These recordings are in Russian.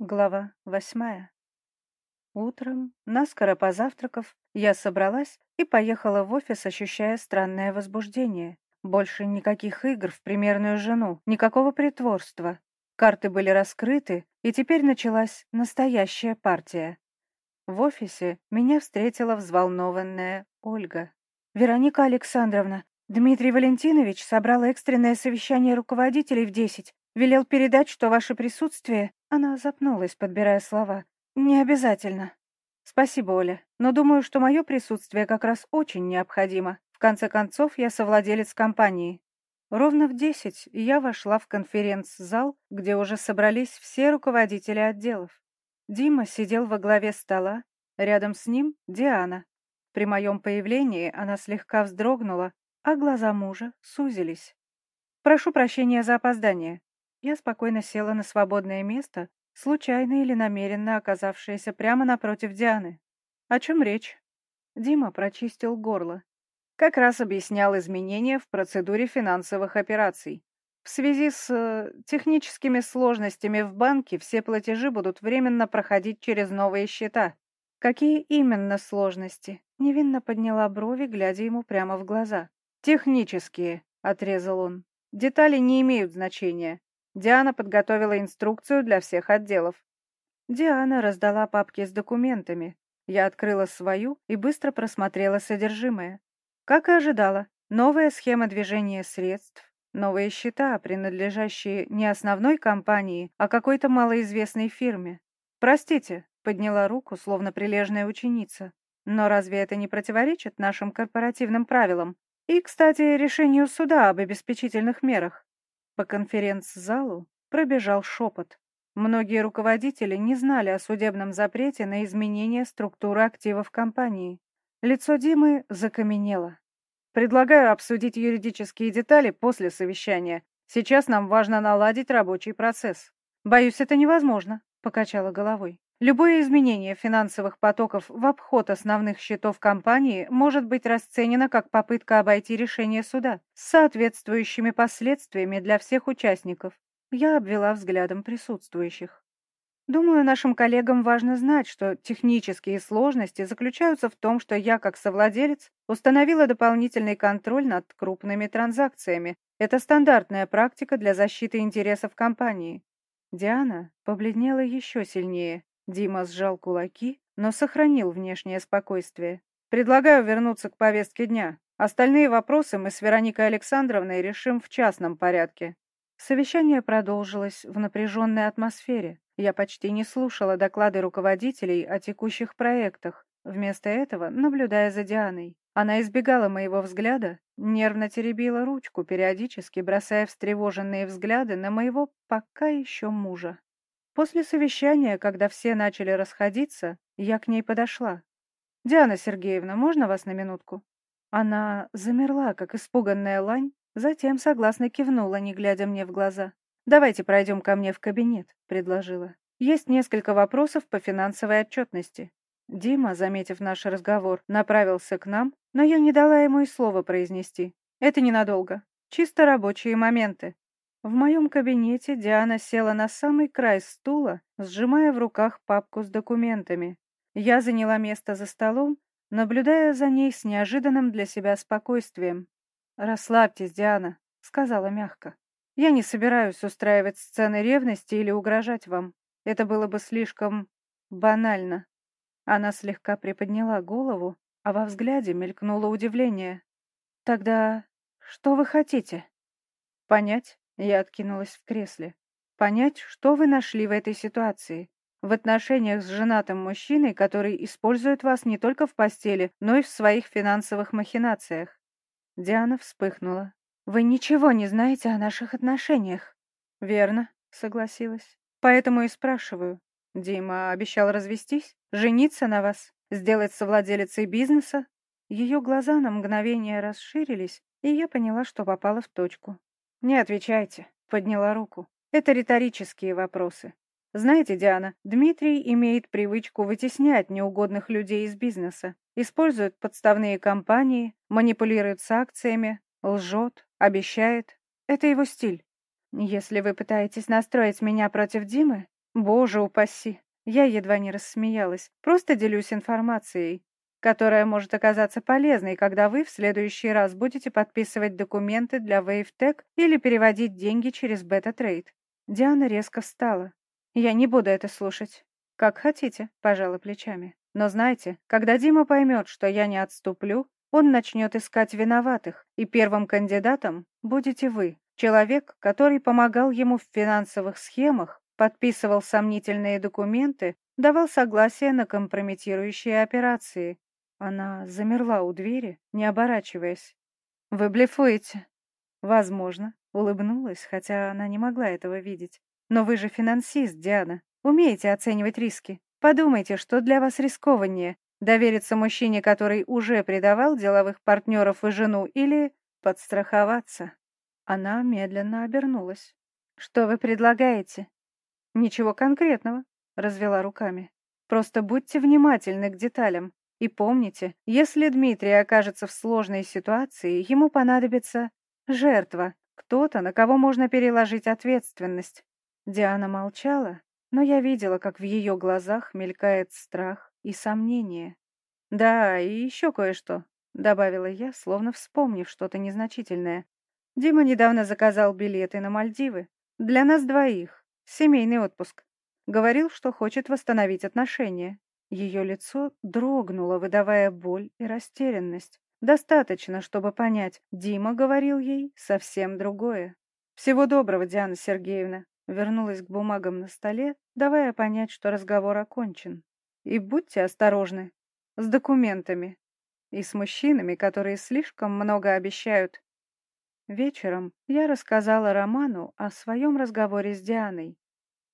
Глава восьмая. Утром, наскоро позавтракав, я собралась и поехала в офис, ощущая странное возбуждение. Больше никаких игр в примерную жену, никакого притворства. Карты были раскрыты, и теперь началась настоящая партия. В офисе меня встретила взволнованная Ольга. «Вероника Александровна, Дмитрий Валентинович собрал экстренное совещание руководителей в десять. Велел передать, что ваше присутствие...» Она запнулась, подбирая слова. «Не обязательно». «Спасибо, Оля, но думаю, что мое присутствие как раз очень необходимо. В конце концов, я совладелец компании». Ровно в десять я вошла в конференц-зал, где уже собрались все руководители отделов. Дима сидел во главе стола, рядом с ним Диана. При моем появлении она слегка вздрогнула, а глаза мужа сузились. «Прошу прощения за опоздание. Я спокойно села на свободное место, случайно или намеренно оказавшееся прямо напротив Дианы. О чем речь? Дима прочистил горло. Как раз объяснял изменения в процедуре финансовых операций. В связи с э, техническими сложностями в банке все платежи будут временно проходить через новые счета. Какие именно сложности? Невинно подняла брови, глядя ему прямо в глаза. Технические, отрезал он. Детали не имеют значения. Диана подготовила инструкцию для всех отделов. Диана раздала папки с документами. Я открыла свою и быстро просмотрела содержимое. Как и ожидала, новая схема движения средств, новые счета, принадлежащие не основной компании, а какой-то малоизвестной фирме. «Простите», — подняла руку, словно прилежная ученица. «Но разве это не противоречит нашим корпоративным правилам? И, кстати, решению суда об обеспечительных мерах?» По конференц-залу пробежал шепот. Многие руководители не знали о судебном запрете на изменение структуры активов компании. Лицо Димы закаменело. «Предлагаю обсудить юридические детали после совещания. Сейчас нам важно наладить рабочий процесс». «Боюсь, это невозможно», — покачала головой. Любое изменение финансовых потоков в обход основных счетов компании может быть расценено как попытка обойти решение суда с соответствующими последствиями для всех участников. Я обвела взглядом присутствующих. Думаю, нашим коллегам важно знать, что технические сложности заключаются в том, что я, как совладелец, установила дополнительный контроль над крупными транзакциями. Это стандартная практика для защиты интересов компании. Диана побледнела еще сильнее. Дима сжал кулаки, но сохранил внешнее спокойствие. «Предлагаю вернуться к повестке дня. Остальные вопросы мы с Вероникой Александровной решим в частном порядке». Совещание продолжилось в напряженной атмосфере. Я почти не слушала доклады руководителей о текущих проектах, вместо этого наблюдая за Дианой. Она избегала моего взгляда, нервно теребила ручку, периодически бросая встревоженные взгляды на моего пока еще мужа. После совещания, когда все начали расходиться, я к ней подошла. «Диана Сергеевна, можно вас на минутку?» Она замерла, как испуганная лань, затем согласно кивнула, не глядя мне в глаза. «Давайте пройдем ко мне в кабинет», — предложила. «Есть несколько вопросов по финансовой отчетности». Дима, заметив наш разговор, направился к нам, но я не дала ему и слова произнести. «Это ненадолго. Чисто рабочие моменты. В моем кабинете Диана села на самый край стула, сжимая в руках папку с документами. Я заняла место за столом, наблюдая за ней с неожиданным для себя спокойствием. «Расслабьтесь, Диана», — сказала мягко. «Я не собираюсь устраивать сцены ревности или угрожать вам. Это было бы слишком банально». Она слегка приподняла голову, а во взгляде мелькнуло удивление. «Тогда что вы хотите?» «Понять, я откинулась в кресле. Понять, что вы нашли в этой ситуации. В отношениях с женатым мужчиной, который использует вас не только в постели, но и в своих финансовых махинациях. Диана вспыхнула. Вы ничего не знаете о наших отношениях. Верно, согласилась. Поэтому и спрашиваю. Дима обещал развестись, жениться на вас, сделать совладелицей бизнеса. Ее глаза на мгновение расширились, и я поняла, что попала в точку. «Не отвечайте», — подняла руку. «Это риторические вопросы. Знаете, Диана, Дмитрий имеет привычку вытеснять неугодных людей из бизнеса, использует подставные компании, манипулирует с акциями, лжет, обещает. Это его стиль. Если вы пытаетесь настроить меня против Димы, Боже упаси! Я едва не рассмеялась. Просто делюсь информацией, которая может оказаться полезной, когда вы в следующий раз будете подписывать документы для WaveTech или переводить деньги через BetaTrade. Диана резко встала. Я не буду это слушать. Как хотите, пожала плечами. Но знайте, когда Дима поймет, что я не отступлю, он начнет искать виноватых, и первым кандидатом будете вы, человек, который помогал ему в финансовых схемах, подписывал сомнительные документы, давал согласие на компрометирующие операции. Она замерла у двери, не оборачиваясь. «Вы блефуете?» «Возможно», — улыбнулась, хотя она не могла этого видеть. «Но вы же финансист, Диана. Умеете оценивать риски. Подумайте, что для вас рискованнее — довериться мужчине, который уже предавал деловых партнеров и жену, или подстраховаться?» Она медленно обернулась. «Что вы предлагаете?» «Ничего конкретного», — развела руками. «Просто будьте внимательны к деталям. И помните, если Дмитрий окажется в сложной ситуации, ему понадобится жертва, кто-то, на кого можно переложить ответственность». Диана молчала, но я видела, как в ее глазах мелькает страх и сомнение. «Да, и еще кое-что», — добавила я, словно вспомнив что-то незначительное. «Дима недавно заказал билеты на Мальдивы. Для нас двоих. Семейный отпуск. Говорил, что хочет восстановить отношения. Ее лицо дрогнуло, выдавая боль и растерянность. Достаточно, чтобы понять, Дима говорил ей совсем другое. «Всего доброго, Диана Сергеевна», вернулась к бумагам на столе, давая понять, что разговор окончен. «И будьте осторожны. С документами. И с мужчинами, которые слишком много обещают». Вечером я рассказала Роману о своем разговоре с Дианой.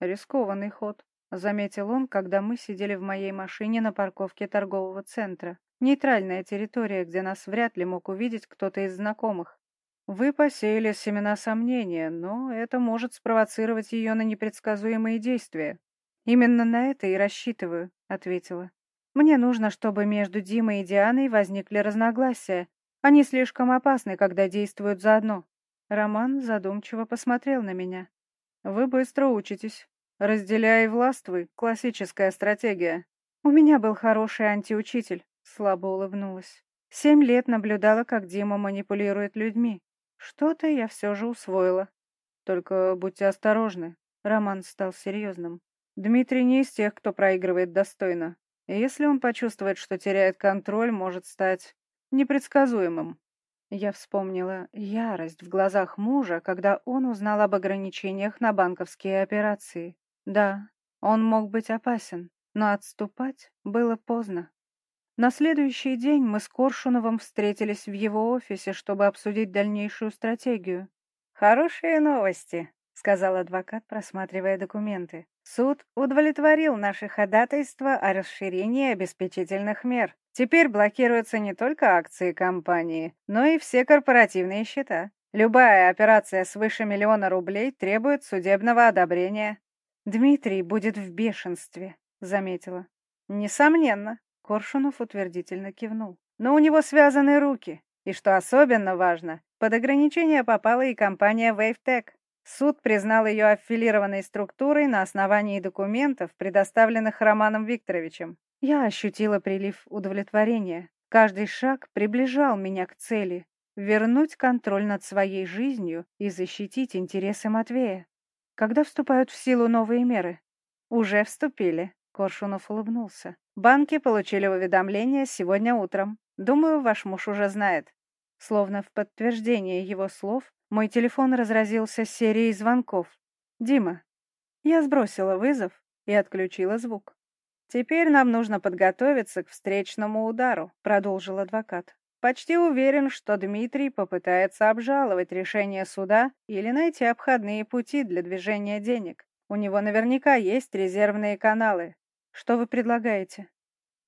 Рискованный ход. — заметил он, когда мы сидели в моей машине на парковке торгового центра. Нейтральная территория, где нас вряд ли мог увидеть кто-то из знакомых. Вы посеяли семена сомнения, но это может спровоцировать ее на непредсказуемые действия. Именно на это и рассчитываю, — ответила. Мне нужно, чтобы между Димой и Дианой возникли разногласия. Они слишком опасны, когда действуют заодно. Роман задумчиво посмотрел на меня. Вы быстро учитесь. «Разделяй и властвуй» — классическая стратегия. У меня был хороший антиучитель, слабо улыбнулась. Семь лет наблюдала, как Дима манипулирует людьми. Что-то я все же усвоила. Только будьте осторожны. Роман стал серьезным. Дмитрий не из тех, кто проигрывает достойно. И если он почувствует, что теряет контроль, может стать непредсказуемым. Я вспомнила ярость в глазах мужа, когда он узнал об ограничениях на банковские операции. Да, он мог быть опасен, но отступать было поздно. На следующий день мы с Коршуновым встретились в его офисе, чтобы обсудить дальнейшую стратегию. «Хорошие новости», — сказал адвокат, просматривая документы. «Суд удовлетворил наше ходатайство о расширении обеспечительных мер. Теперь блокируются не только акции компании, но и все корпоративные счета. Любая операция свыше миллиона рублей требует судебного одобрения. «Дмитрий будет в бешенстве», — заметила. «Несомненно», — Коршунов утвердительно кивнул. «Но у него связаны руки. И что особенно важно, под ограничение попала и компания WaveTech. Суд признал ее аффилированной структурой на основании документов, предоставленных Романом Викторовичем. Я ощутила прилив удовлетворения. Каждый шаг приближал меня к цели — вернуть контроль над своей жизнью и защитить интересы Матвея. Когда вступают в силу новые меры? Уже вступили. Коршунов улыбнулся. Банки получили уведомление сегодня утром. Думаю, ваш муж уже знает. Словно в подтверждение его слов, мой телефон разразился серией звонков. «Дима». Я сбросила вызов и отключила звук. «Теперь нам нужно подготовиться к встречному удару», — продолжил адвокат. Почти уверен, что Дмитрий попытается обжаловать решение суда или найти обходные пути для движения денег. У него наверняка есть резервные каналы. Что вы предлагаете?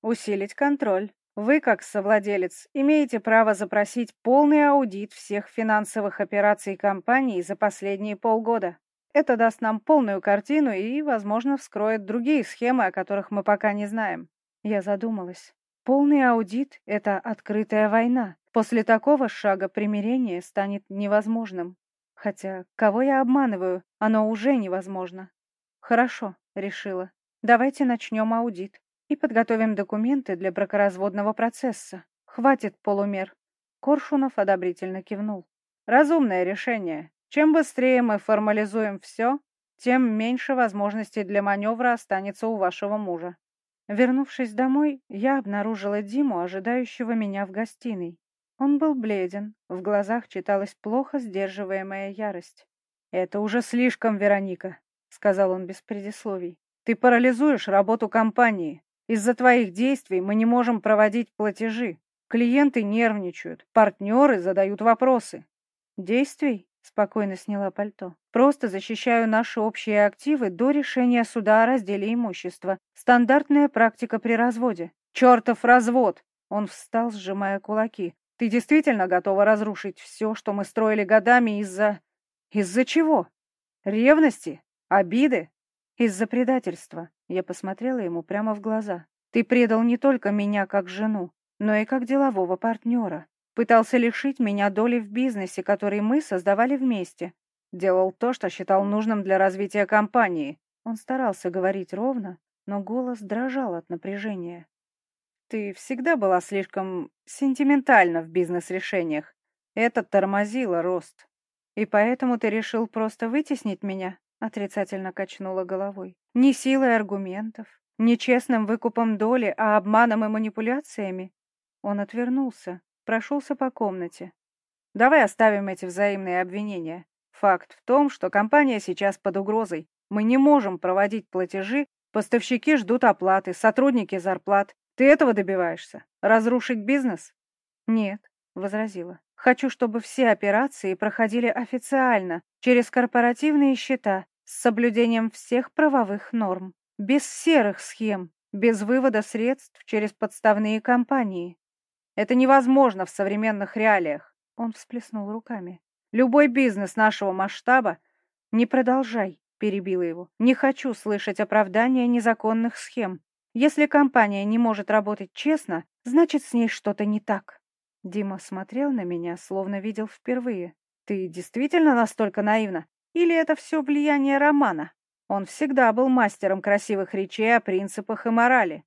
Усилить контроль. Вы, как совладелец, имеете право запросить полный аудит всех финансовых операций компании за последние полгода. Это даст нам полную картину и, возможно, вскроет другие схемы, о которых мы пока не знаем. Я задумалась. Полный аудит — это открытая война. После такого шага примирение станет невозможным. Хотя, кого я обманываю, оно уже невозможно. Хорошо, решила. Давайте начнем аудит и подготовим документы для бракоразводного процесса. Хватит полумер. Коршунов одобрительно кивнул. Разумное решение. Чем быстрее мы формализуем все, тем меньше возможностей для маневра останется у вашего мужа. Вернувшись домой, я обнаружила Диму, ожидающего меня в гостиной. Он был бледен, в глазах читалась плохо сдерживаемая ярость. «Это уже слишком, Вероника», — сказал он без предисловий. «Ты парализуешь работу компании. Из-за твоих действий мы не можем проводить платежи. Клиенты нервничают, партнеры задают вопросы». «Действий?» — спокойно сняла пальто. «Просто защищаю наши общие активы до решения суда о разделе имущества. Стандартная практика при разводе». «Чертов развод!» Он встал, сжимая кулаки. Ты действительно готова разрушить все, что мы строили годами из-за... Из-за чего? Ревности? Обиды? Из-за предательства. Я посмотрела ему прямо в глаза. Ты предал не только меня как жену, но и как делового партнера. Пытался лишить меня доли в бизнесе, который мы создавали вместе. Делал то, что считал нужным для развития компании. Он старался говорить ровно, но голос дрожал от напряжения. Ты всегда была слишком сентиментальна в бизнес-решениях. Это тормозило рост. И поэтому ты решил просто вытеснить меня?» Отрицательно качнула головой. «Не силой аргументов, не честным выкупом доли, а обманом и манипуляциями?» Он отвернулся, прошелся по комнате. «Давай оставим эти взаимные обвинения. Факт в том, что компания сейчас под угрозой. Мы не можем проводить платежи, поставщики ждут оплаты, сотрудники зарплат. Ты этого добиваешься? Разрушить бизнес? Нет, возразила. Хочу, чтобы все операции проходили официально, через корпоративные счета, с соблюдением всех правовых норм, без серых схем, без вывода средств через подставные компании. Это невозможно в современных реалиях. Он всплеснул руками. Любой бизнес нашего масштаба... Не продолжай, перебила его. Не хочу слышать оправдания незаконных схем. Если компания не может работать честно, значит, с ней что-то не так. Дима смотрел на меня, словно видел впервые. Ты действительно настолько наивна? Или это все влияние Романа? Он всегда был мастером красивых речей о принципах и морали.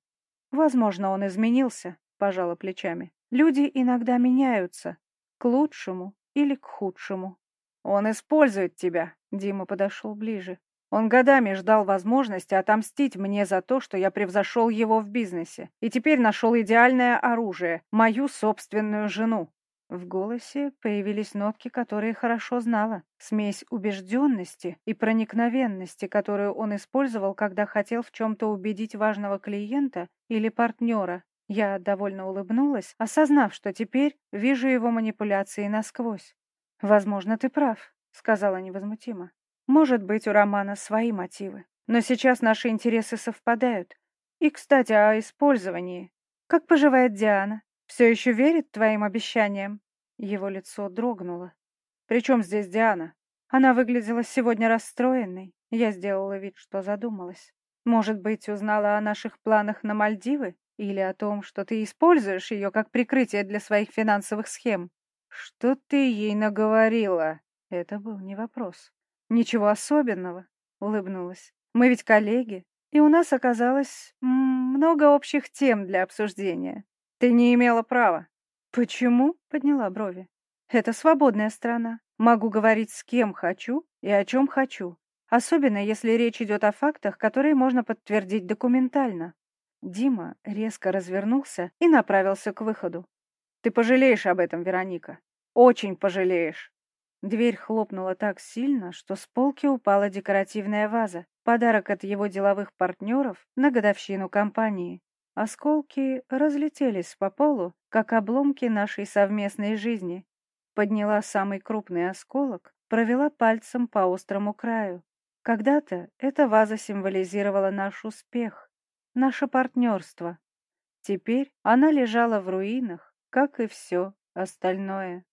Возможно, он изменился, пожала плечами. Люди иногда меняются. К лучшему или к худшему. Он использует тебя. Дима подошел ближе. Он годами ждал возможности отомстить мне за то, что я превзошел его в бизнесе, и теперь нашел идеальное оружие — мою собственную жену. В голосе появились нотки, которые хорошо знала. Смесь убежденности и проникновенности, которую он использовал, когда хотел в чем-то убедить важного клиента или партнера. Я довольно улыбнулась, осознав, что теперь вижу его манипуляции насквозь. «Возможно, ты прав», — сказала невозмутимо. Может быть, у Романа свои мотивы. Но сейчас наши интересы совпадают. И, кстати, о использовании. Как поживает Диана? Все еще верит твоим обещаниям? Его лицо дрогнуло. Причем здесь Диана? Она выглядела сегодня расстроенной. Я сделала вид, что задумалась. Может быть, узнала о наших планах на Мальдивы? Или о том, что ты используешь ее как прикрытие для своих финансовых схем? Что ты ей наговорила? Это был не вопрос. «Ничего особенного», — улыбнулась. «Мы ведь коллеги, и у нас оказалось много общих тем для обсуждения. Ты не имела права». «Почему?» — подняла брови. «Это свободная страна. Могу говорить с кем хочу и о чем хочу, особенно если речь идет о фактах, которые можно подтвердить документально». Дима резко развернулся и направился к выходу. «Ты пожалеешь об этом, Вероника. Очень пожалеешь». Дверь хлопнула так сильно, что с полки упала декоративная ваза, подарок от его деловых партнеров на годовщину компании. Осколки разлетелись по полу, как обломки нашей совместной жизни. Подняла самый крупный осколок, провела пальцем по острому краю. Когда-то эта ваза символизировала наш успех, наше партнерство. Теперь она лежала в руинах, как и все остальное.